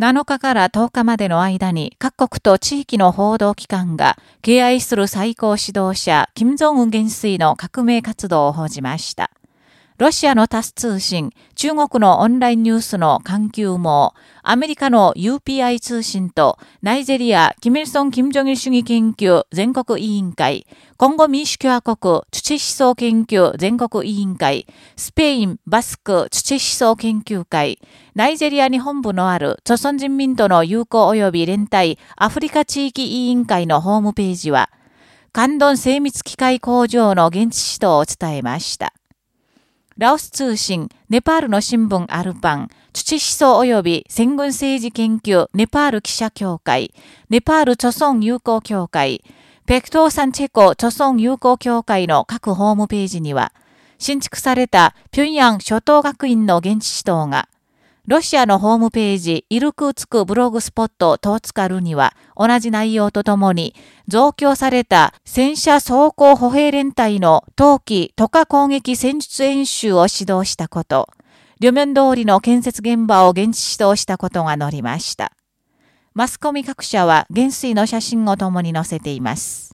7日から10日までの間に各国と地域の報道機関が敬愛する最高指導者、金正恩元帥の革命活動を報じました。ロシアのタス通信、中国のオンラインニュースの環球網、アメリカの UPI 通信と、ナイジェリア、キミルソン・キム・ジョギル主義研究全国委員会、コンゴ民主共和国土思想研究全国委員会、スペイン・バスク土思想研究会、ナイジェリアに本部のある、著村人民との友好及び連帯アフリカ地域委員会のホームページは、関東精密機械工場の現地指導を伝えました。ラオス通信、ネパールの新聞アルパン、土思想及び戦軍政治研究ネパール記者協会、ネパール著村友好協会、ペクトーサンチェコ著村友好協会の各ホームページには、新築された平壌初等学院の現地指導が、ロシアのホームページ、イルクーツクブログスポットトーツカルには、同じ内容とともに、増強された戦車装甲歩兵連隊の冬季都下攻撃戦術演習を指導したこと、両面通りの建設現場を現地指導したことが載りました。マスコミ各社は元帥の写真を共に載せています。